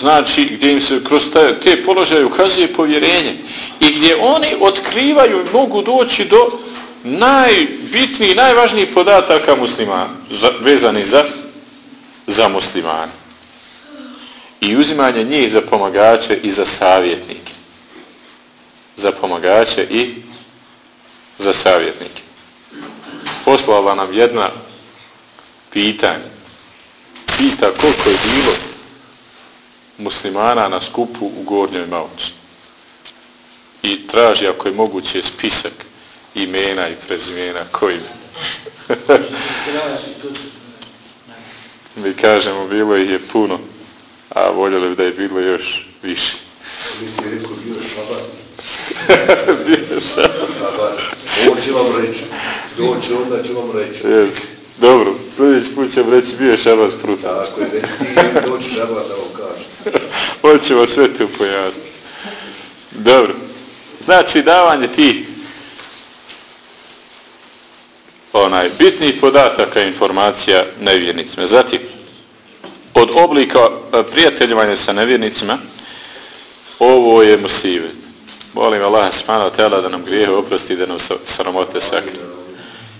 znači gdje im se kroz te položaje ukazuje povjerenje i gdje oni otkrivaju i mogu doći do najbitnijih, najvažnijih podataka muslimana, za, vezani za, za muslimane. I uzimanje njih za pomagače i za savjetnike. Za pomagače i za savjetnike poslala nam jedna pitanja. pita koliko je bilo muslimana na skupu u Gornjoj Mauci. I traži, ako je moguće, spisak imena i prezimena koji Mi kažemo, bilo ih je puno, a voljeli bi da je bilo još više. Mi si rekao, bio šabat. *laughs* bio šabat. Ovo će vam reći. Doći onda će vam reći. Yes. Dobro, sljedeći put ćemo reći bio je šabat sprut. Tako je, već ti *laughs* doći šabat da vam kaže. Hoćemo sve tu pojasniti. Dobro. Znači, davanje tih onaj bitnih podataka informacija nevjernicima. Zatim, od oblika e, prijateljivanja sa nevjernicima, ovo je musivet. Molim Allah smano tela da nam grijehe oprosti da nam sramote sakri.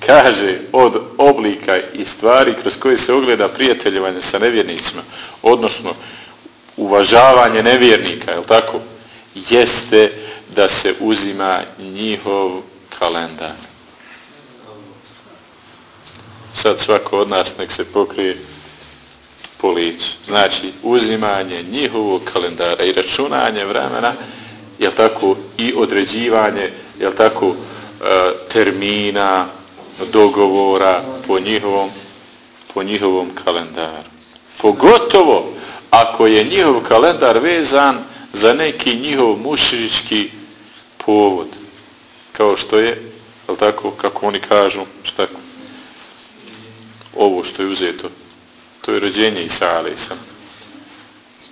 Kaže, od oblika i stvari kroz koje se ogleda prijateljevanje sa nevjernicima, odnosno uvažavanje nevjernika, je tako? Jeste da se uzima njihov kalendar sad svako od nas nek se pokrije po licu. Znači, uzimanje njihovog kalendara i računanje vremena, je tako, i određivanje, je tako, e, termina, dogovora po njihovom, po njihovom kalendaru. Pogotovo ako je njihov kalendar vezan za neki njihov mušrički povod. Kao što je, jel tako, kako oni kažu, šta ovo što je uzeto. To je rođenje Isa Alisa.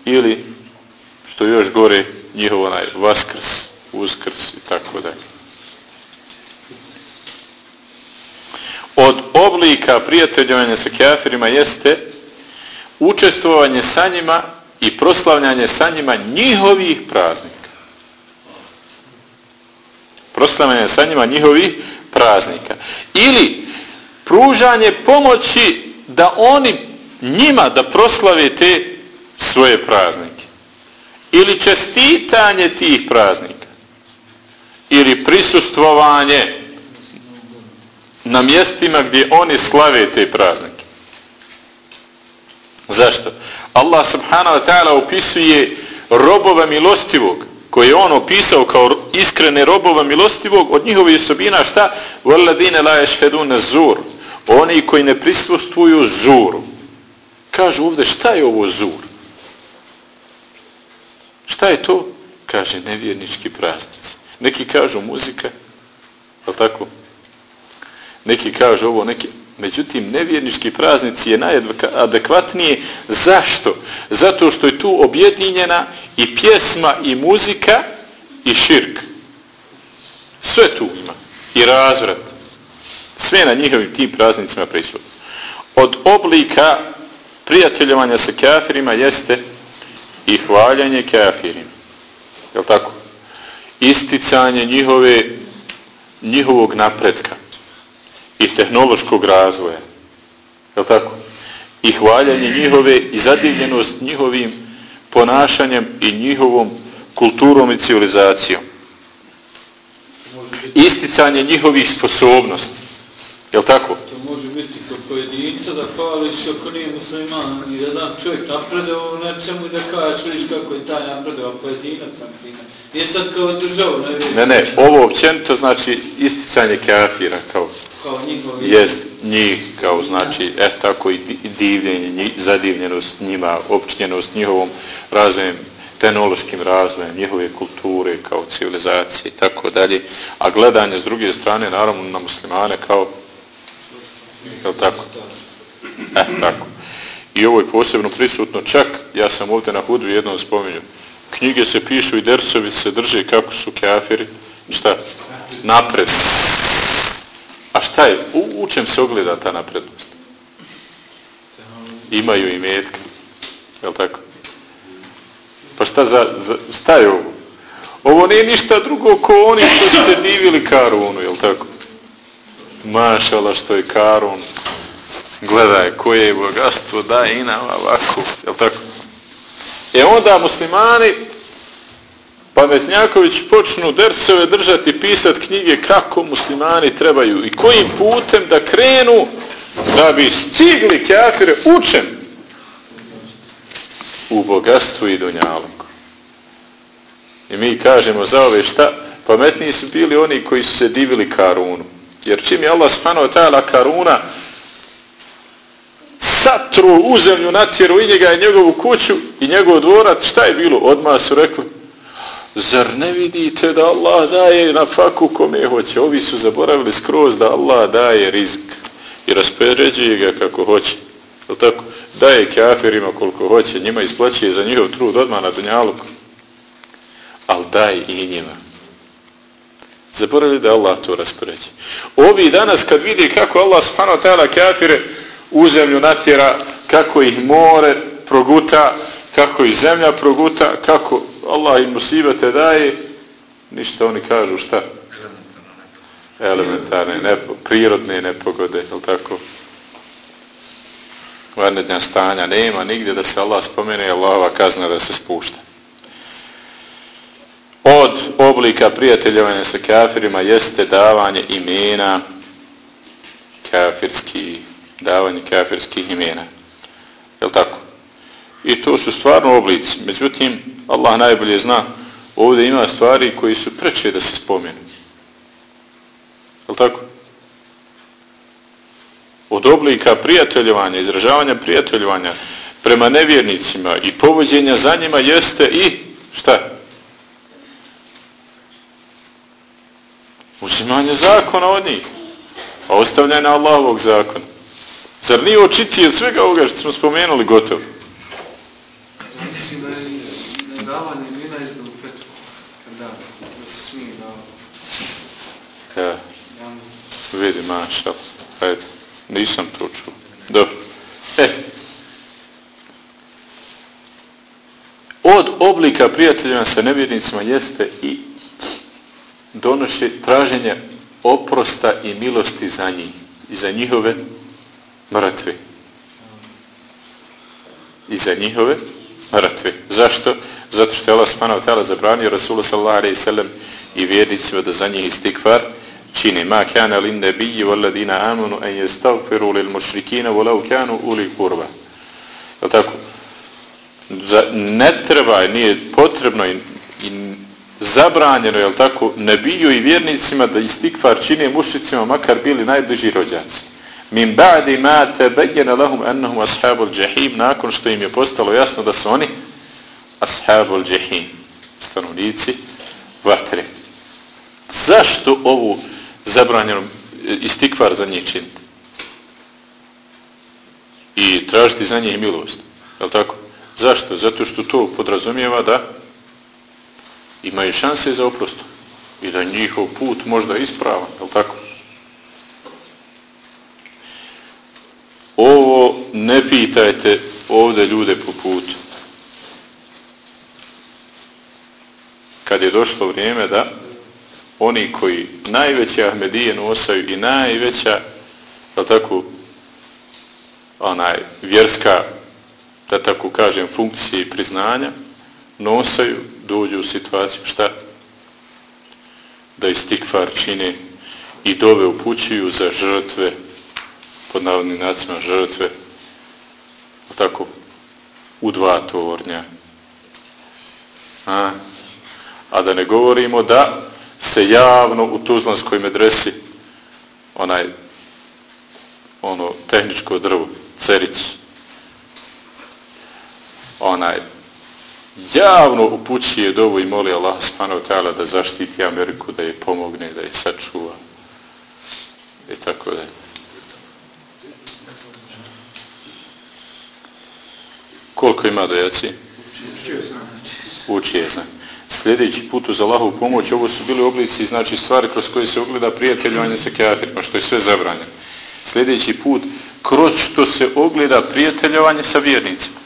Ili, što još gore, njihov onaj vaskrs, uskrs i tako dalje. Od oblika prijateljovanja sa kafirima jeste učestvovanje sa njima i proslavljanje sa njima njihovih praznika. Proslavljanje sa njima njihovih praznika. Ili pružanje pomoći da oni njima da proslave te svoje praznike. Ili čestitanje tih praznika. Ili prisustvovanje na mjestima gdje oni slave te praznike. Zašto? Allah subhanahu wa ta'ala opisuje robova milostivog koje je on opisao kao iskrene robova milostivog od njihove osobina šta? وَالَّذِينَ لَا يَشْهَدُونَ زُورُ oni koji ne prisustvuju zuru. Kažu ovdje, šta je ovo zur? Šta je to? Kaže, nevjernički praznici. Neki kažu muzika, je tako? Neki kažu ovo, neki... Međutim, nevjernički praznici je najadekvatnije. Zašto? Zato što je tu objedinjena i pjesma, i muzika, i širk. Sve tu ima. I razvrat sve na njihovim tim praznicima prisutno. Od oblika prijateljovanja sa kafirima jeste i hvaljanje kafirima. Je tako? Isticanje njihove, njihovog napretka i tehnološkog razvoja. Je tako? I hvaljanje njihove i zadivljenost njihovim ponašanjem i njihovom kulturom i civilizacijom. Isticanje njihovih sposobnosti Jel tako? To može biti kod pojedinca da pališ ako nije musliman. I jedan čovjek napredao u nečemu i da kažeš vidiš kako je taj napredao pojedinac sam. Nije sad kao državu, ne vidim. Ne, ne, ovo općenito znači isticanje kafira kao... Kao njihovi... Jest njih kao znači, eh tako i divljenje, njih, zadivljenost njima, općenjenost njihovom razvojem tehnološkim razvojem, njihove kulture kao civilizacije i tako dalje, a gledanje s druge strane naravno na muslimane kao Je tako? Eh, tako. I ovo je posebno prisutno čak, ja sam ovdje na hudu jednom spominju, knjige se pišu i dersovi se drže kako su kafiri, šta? Napred. A šta je? U, u čem se ogleda ta naprednost? Imaju i metke. Je tako? Pa šta, za, za, šta je ovo? Ovo nije ništa drugo ko oni što su se divili Karunu, je tako? mašala što je Karun, gledaj koje je bogatstvo, daj i nam ovako, je li tako? E onda muslimani, pametnjaković počnu dersove držati, pisat knjige kako muslimani trebaju i kojim putem da krenu da bi stigli kafire učen u bogatstvu i dunjalku. I mi kažemo za ove šta? Pametniji su bili oni koji su se divili Karunu. Jer čim je Allah subhanahu wa ta'ala Karuna satru u zemlju natjeru i njega i njegovu kuću i njegov dvorac, šta je bilo? Odmah su rekli, zar ne vidite da Allah daje na faku kome hoće? Ovi su zaboravili skroz da Allah daje rizik i raspoređuje ga kako hoće. Je tako? Daje kafirima koliko hoće, njima isplaćuje za njihov trud odmah na dunjaluku. Ali daje i njima. Zaboravili da Allah to raspoređuje. Ovi danas kad vidi kako Allah subhanahu ta'ala kafire u zemlju natjera, kako ih more proguta, kako ih zemlja proguta, kako Allah im musibete daje, ništa oni kažu šta? Elementarne, nepo, prirodne nepogode, je tako? Vanednja stanja nema nigdje da se Allah spomene, Allahova kazna da se spušta. Od oblika prijateljevanja sa kafirima jeste davanje imena kafirski, davanje kafirskih imena. Je tako? I to su stvarno oblici. Međutim, Allah najbolje zna, ovdje ima stvari koji su preče da se spomenu. Je tako? Od oblika prijateljevanja, izražavanja prijateljevanja prema nevjernicima i povođenja za njima jeste i šta? Uzimanje zakona od njih. A ostavljanje Allahovog zakona. Zar nije očitije od svega ovoga što smo spomenuli gotovo? Mislim da je nedavanje vina izda u fetu. Da, da se smije da... Ja. Vidi, maša. Ajde. Nisam to čuo. Dobro. E. Od oblika prijateljima sa nevjernicima jeste i donoše traženje oprosta i milosti za njih i za njihove mrtve. I za njihove mrtve. Zašto? Zato što je Allah subhanahu ta'ala zabranio Rasula sallallahu alaihi sallam i vjernicima da za njih istikvar čini. Ma kana lin nebiji walladina amanu en jestagfiru lil mušrikina walau kanu uli kurva. Je tako? Za, ne treba, nije potrebno i, i zabranjeno, je tako, nebiju i vjernicima da istikvar čini mušicima makar bili najbliži rođaci min ba'di ma tabayyana lahum annahum ashabul jahim nakon što im je postalo jasno da su oni ashabul jahim stanovnici vatre zašto ovu zabranjeno istikvar za njih činiti. I tražiti za njih milost je tako? Zašto? Zato što to podrazumijeva da imaju šanse za oprostu i da njihov put možda ispravan je tako? Ovo ne pitajte ovde ljude po putu. Kad je došlo vrijeme da oni koji najveće Ahmedije nosaju i najveća da tako onaj vjerska da tako kažem funkcije i priznanja nosaju, dođu u situaciju šta? Da istikvar čine i dove upućuju za žrtve pod navodnim nacima žrtve tako u dva tovornja a, a da ne govorimo da se javno u Tuzlanskoj medresi onaj ono tehničko drvo cericu onaj javno upućuje dovu i moli Allah subhanahu ta'ala da zaštiti Ameriku, da je pomogne, da je sačuva i tako da. Koliko ima dojaci? Uči je zna. Sljedeći put uz Allahovu pomoć, ovo su bili oblici, znači stvari kroz koje se ogleda prijateljovanje sa kafirima, pa što je sve zabranjeno. Sljedeći put, kroz što se ogleda prijateljovanje sa vjernicima.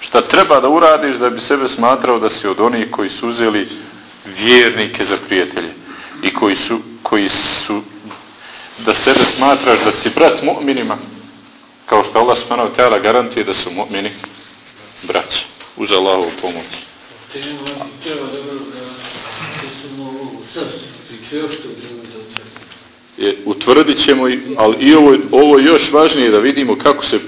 Šta treba da uradiš da bi sebe smatrao da si od onih koji su uzeli vjernike za prijatelje i koji su, koji su da sebe smatraš da si brat mu'minima, kao što Allah smanav tela garantuje da su mu'mini braća, uz Allahovu pomoć. Je, utvrdit ćemo, ali i ovo, ovo još važnije da vidimo kako se,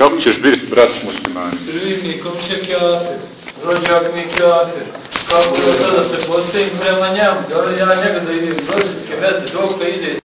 Kako ćeš biti brat muslimani? Prvi kjafir, rođak mi kjafir. Kako da se postavim prema njemu, da li ja njega da idem, rodinske veze, dok ide